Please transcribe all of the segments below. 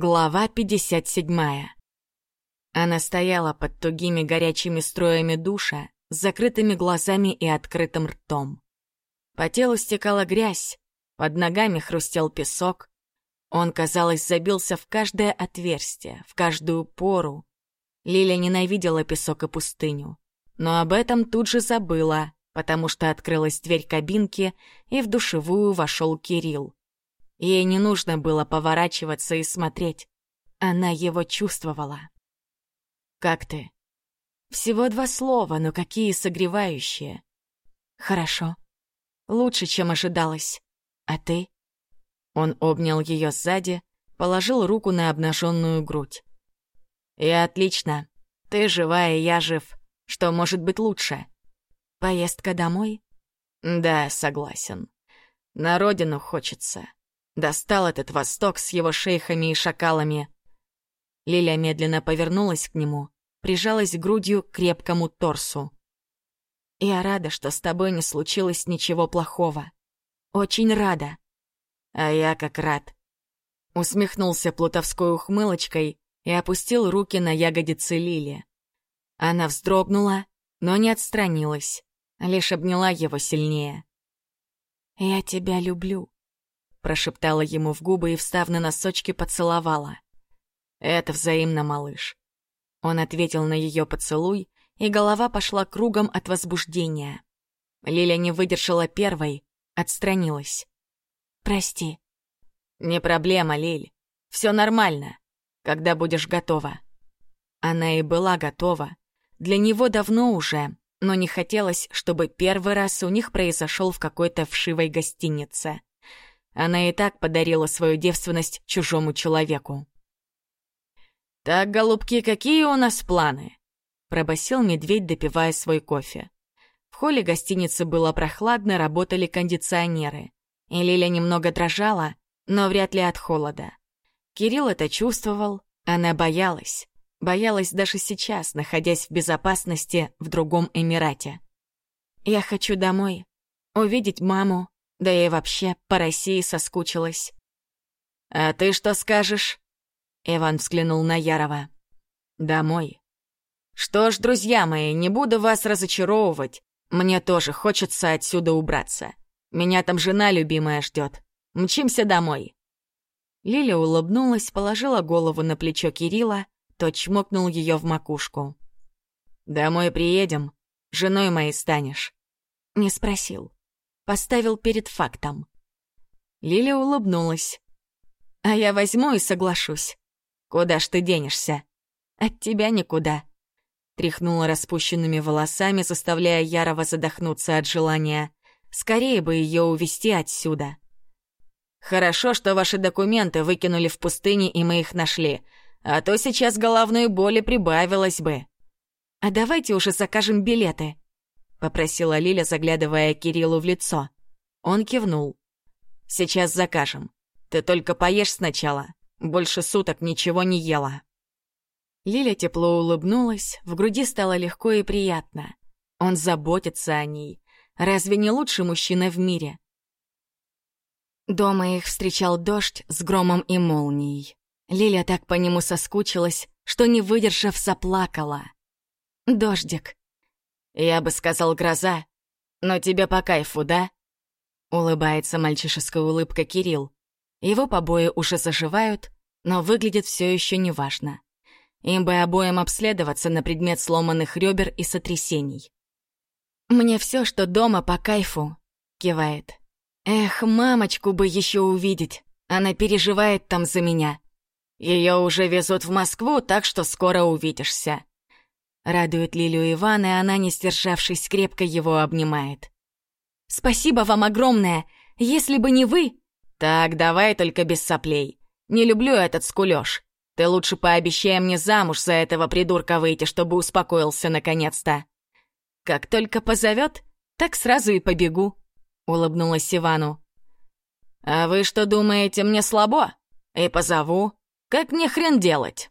Глава 57. Она стояла под тугими горячими строями душа, с закрытыми глазами и открытым ртом. По телу стекала грязь, под ногами хрустел песок. Он, казалось, забился в каждое отверстие, в каждую пору. Лиля ненавидела песок и пустыню. Но об этом тут же забыла, потому что открылась дверь кабинки, и в душевую вошел Кирилл. Ей не нужно было поворачиваться и смотреть. Она его чувствовала. «Как ты?» Всего два слова, но какие согревающие. «Хорошо. Лучше, чем ожидалось. А ты?» Он обнял ее сзади, положил руку на обнаженную грудь. «Я отлично. Ты живая, я жив. Что может быть лучше?» «Поездка домой?» «Да, согласен. На родину хочется. Достал этот Восток с его шейхами и шакалами. Лиля медленно повернулась к нему, прижалась грудью к крепкому торсу. «Я рада, что с тобой не случилось ничего плохого. Очень рада». «А я как рад». Усмехнулся плутовской ухмылочкой и опустил руки на ягодицы Лили. Она вздрогнула, но не отстранилась, лишь обняла его сильнее. «Я тебя люблю», прошептала ему в губы и, встав на носочки, поцеловала. «Это взаимно, малыш». Он ответил на ее поцелуй, и голова пошла кругом от возбуждения. Лиля не выдержала первой, отстранилась. «Прости». «Не проблема, Лиль. Все нормально. Когда будешь готова». Она и была готова. Для него давно уже, но не хотелось, чтобы первый раз у них произошел в какой-то вшивой гостинице. Она и так подарила свою девственность чужому человеку. «Так, голубки, какие у нас планы?» — пробасил медведь, допивая свой кофе. В холле гостиницы было прохладно, работали кондиционеры. И Лиля немного дрожала, но вряд ли от холода. Кирилл это чувствовал, она боялась. Боялась даже сейчас, находясь в безопасности в другом Эмирате. «Я хочу домой, увидеть маму, да и вообще по России соскучилась. «А ты что скажешь?» Иван взглянул на Ярова. «Домой». «Что ж, друзья мои, не буду вас разочаровывать. Мне тоже хочется отсюда убраться. Меня там жена любимая ждет. Мчимся домой». Лиля улыбнулась, положила голову на плечо Кирилла, тот чмокнул ее в макушку. «Домой приедем, женой моей станешь». Не спросил поставил перед фактом. Лиля улыбнулась. «А я возьму и соглашусь. Куда ж ты денешься? От тебя никуда». Тряхнула распущенными волосами, заставляя Ярова задохнуться от желания. Скорее бы ее увести отсюда. «Хорошо, что ваши документы выкинули в пустыне, и мы их нашли. А то сейчас головной боли прибавилось бы». «А давайте уже закажем билеты», — попросила Лиля, заглядывая Кириллу в лицо. Он кивнул. «Сейчас закажем. Ты только поешь сначала. Больше суток ничего не ела». Лиля тепло улыбнулась, в груди стало легко и приятно. Он заботится о ней. Разве не лучший мужчина в мире? Дома их встречал дождь с громом и молнией. Лиля так по нему соскучилась, что, не выдержав, заплакала. «Дождик, я бы сказал гроза, но тебе по кайфу, да? Улыбается мальчишеская улыбка Кирилл. Его побои уже заживают, но выглядит все еще неважно. Им бы обоим обследоваться на предмет сломанных ребер и сотрясений. «Мне все, что дома по кайфу», — кивает. «Эх, мамочку бы еще увидеть. Она переживает там за меня. Ее уже везут в Москву, так что скоро увидишься. Радует Лилю Иван, и она, не сдержавшись, крепко его обнимает. «Спасибо вам огромное! Если бы не вы...» «Так, давай только без соплей. Не люблю этот скулёж. Ты лучше пообещай мне замуж за этого придурка выйти, чтобы успокоился наконец-то». «Как только позовет, так сразу и побегу», — улыбнулась Ивану. «А вы что думаете, мне слабо? И позову. Как мне хрен делать?»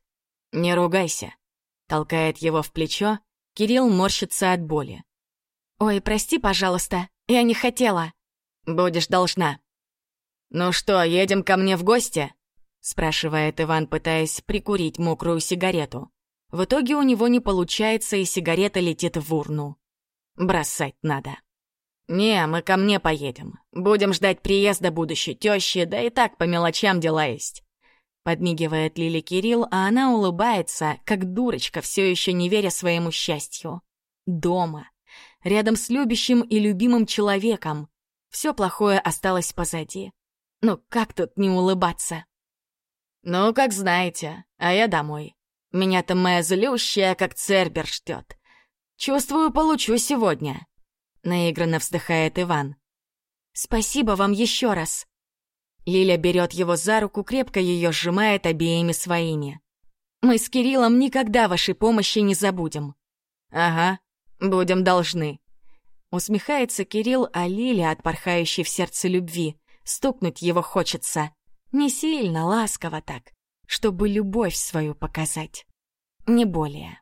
«Не ругайся. Толкает его в плечо, Кирилл морщится от боли. «Ой, прости, пожалуйста, я не хотела». «Будешь должна». «Ну что, едем ко мне в гости?» — спрашивает Иван, пытаясь прикурить мокрую сигарету. В итоге у него не получается, и сигарета летит в урну. Бросать надо. «Не, мы ко мне поедем. Будем ждать приезда будущей тещи, да и так по мелочам дела есть». Подмигивает Лили Кирилл, а она улыбается, как дурочка, все еще не веря своему счастью. Дома. Рядом с любящим и любимым человеком. Все плохое осталось позади. Ну как тут не улыбаться? «Ну, как знаете, а я домой. Меня там моя злющая, как цербер, ждет. Чувствую, получу сегодня. Наигранно вздыхает Иван. Спасибо вам еще раз. Лиля берет его за руку, крепко ее сжимает обеими своими. Мы с Кириллом никогда вашей помощи не забудем. Ага, будем должны. Усмехается Кирилл, а Лиля, от в сердце любви, стукнуть его хочется. Не сильно, ласково так, чтобы любовь свою показать. Не более.